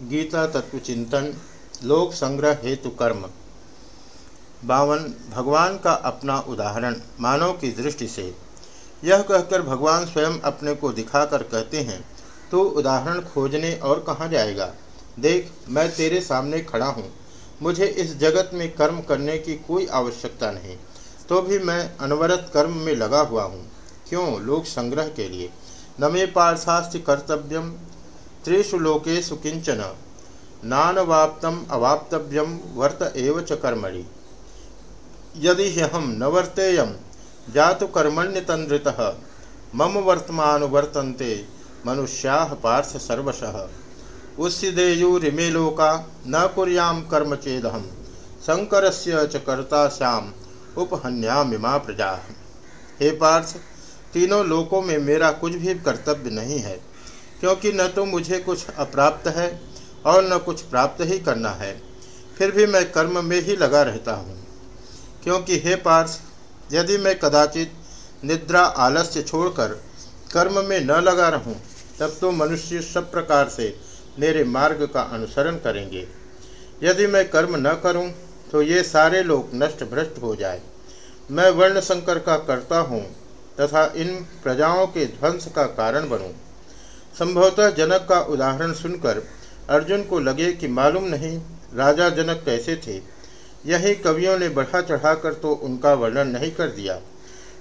गीता तत्व चिंतन लोक संग्रह हेतु कर्म। बावन, भगवान का अपना उदाहरण, मानव की दृष्टि से। यह कहकर भगवान स्वयं अपने को दिखाकर कहते हैं तो उदाहरण खोजने और कहाँ जाएगा? देख, मैं तेरे सामने खड़ा हूँ। मुझे इस जगत में कर्म करने की कोई आवश्यकता नहीं। तो भी मैं अनवरत कर्म में लगा हुआ हूँ। क्यों? लोक संग्रह के लिए। नमे मे पार्थास्ति कर्तव्यम त्रिषु लोकेषु किंचन नानवाप्तम अवाप्तव्यम वर्त एव च कर्मणि। यदि हम न वर्तेयम, जातु कर्मण्यतंद्रितः मम वर्तमान वर्तन्ते मनुष्या पार्थ सर्वशः। उस्सिदेयुरिमे लोका, न कुर्याम कर्म चेदहम शंकर कर्ता श्याम उपहन्यामिमा प्रजा। हे पार्थ, तीनों लोकों में मेरा कुछ भी कर्तव्य नहीं है। क्योंकि न तो मुझे कुछ अप्राप्त है और न कुछ प्राप्त ही करना है। फिर भी मैं कर्म में ही लगा रहता हूँ। क्योंकि हे पार्थ यदि मैं कदाचित निद्रा आलस्य छोड़कर कर्म में न लगा रहूँ, तब तो मनुष्य सब प्रकार से मेरे मार्ग का अनुसरण करेंगे। यदि मैं कर्म न करूँ तो ये सारे लोग नष्ट भ्रष्ट हो जाए। मैं वर्ण संकर का करता हूँ तथा इन प्रजाओं के ध्वंस का कारण बनूं। संभवतः जनक का उदाहरण सुनकर अर्जुन को लगे कि मालूम नहीं राजा जनक कैसे थे। यही कवियों ने बढ़ा चढ़ाकर तो उनका वर्णन नहीं कर दिया।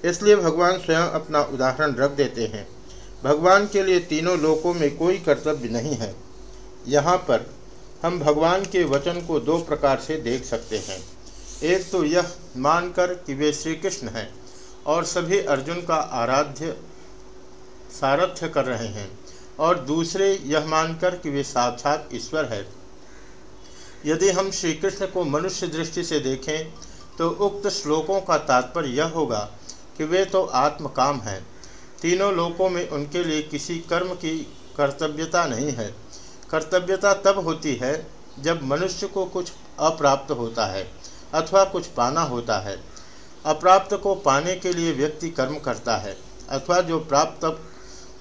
इसलिए भगवान स्वयं अपना उदाहरण रख देते हैं। भगवान के लिए तीनों लोकों में कोई कर्तव्य नहीं है। यहाँ पर हम भगवान के वचन को दो प्रकार से देख सकते हैं। एक तो यह मानकर कि वे श्री कृष्ण हैं और सभी अर्जुन का आराध्य सारथ्य कर रहे हैं। और दूसरे यह मानकर कि वे साक्षात ईश्वर है। यदि हम श्री कृष्ण को मनुष्य दृष्टि से देखें तो उक्त श्लोकों का तात्पर्य यह होगा कि वे तो आत्मकाम हैं। तीनों लोकों में उनके लिए किसी कर्म की कर्तव्यता नहीं है। कर्तव्यता तब होती है जब मनुष्य को कुछ अप्राप्त होता है अथवा कुछ पाना होता है। अप्राप्त को पाने के लिए व्यक्ति कर्म करता है अथवा जो प्राप्त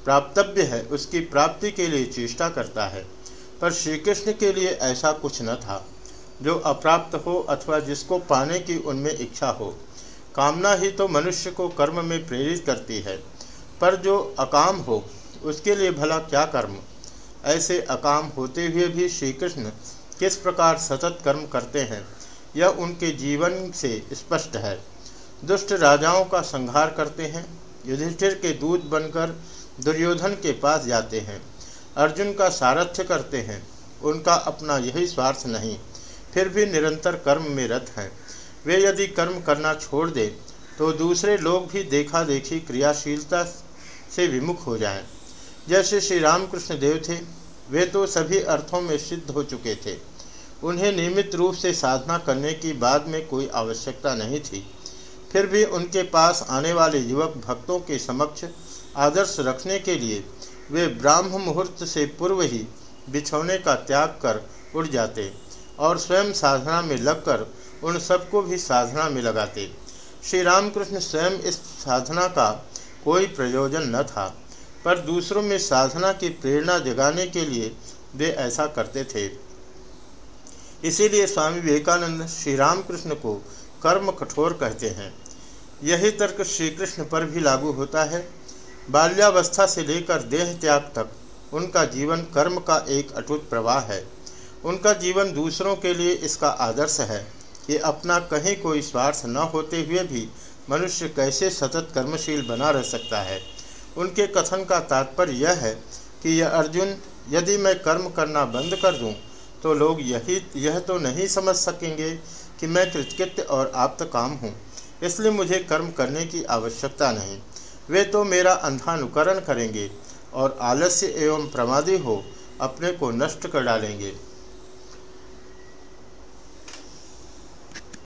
प्राप्तव्य है, उसकी प्राप्ति के लिए चेष्टा करता है। पर श्री कृष्ण के लिए ऐसा कुछ न था। जो अप्राप्त हो अथवा जिसको पाने की उनमें इच्छा हो, कामना ही तो मनुष्य को कर्म में प्रेरित करती है। पर जो अकाम हो, उसके लिए भला क्या कर्म? ऐसे अकाम होते हुए भी श्री कृष्ण किस प्रकार सतत कर्म करते हैं, यह उनके जीवन से स्पष्ट है। दुष्ट राजाओं का संहार करते हैं, युधिष्ठिर के दूध बनकर दुर्योधन के पास जाते हैं। अर्जुन का सारथ्य करते हैं। उनका अपना यही स्वार्थ नहीं, फिर भी निरंतर कर्म में रत हैं। वे यदि कर्म करना छोड़ दें तो दूसरे लोग भी देखा देखी क्रियाशीलता से विमुख हो जाएँ। जैसे श्री रामकृष्ण देव थे, वे तो सभी अर्थों में सिद्ध हो चुके थे। उन्हें नियमित रूप से साधना करने की बाद में कोई आवश्यकता नहीं थी। फिर भी उनके पास आने वाले युवक भक्तों के समक्ष आदर्श रखने के लिए वे ब्राह्म मुहूर्त से पूर्व ही बिछौने का त्याग कर उड़ जाते और स्वयं साधना में लगकर उन सबको भी साधना में लगाते। श्री रामकृष्ण स्वयं इस साधना का कोई प्रयोजन न था, पर दूसरों में साधना की प्रेरणा जगाने के लिए वे ऐसा करते थे। इसीलिए स्वामी विवेकानंद श्री रामकृष्ण को कर्म कठोर कहते हैं। यही तर्क श्री कृष्ण पर भी लागू होता है। बाल्यावस्था से लेकर देह त्याग तक उनका जीवन कर्म का एक अटूट प्रवाह है। उनका जीवन दूसरों के लिए इसका आदर्श है। कि अपना कहीं कोई स्वार्थ न होते हुए भी मनुष्य कैसे सतत कर्मशील बना रह सकता है? उनके कथन का तात्पर्य यह है कि यह अर्जुन, यदि मैं कर्म करना बंद कर दूँ तो लोग यही, यह तो नहीं समझ सकेंगे कि मैं कृतकृत्य और आप्त काम हूँ, इसलिए मुझे कर्म करने की आवश्यकता नहीं। वे तो मेरा अंधानुकरण करेंगे और आलस्य एवं प्रमादी हो अपने को नष्ट कर डालेंगे।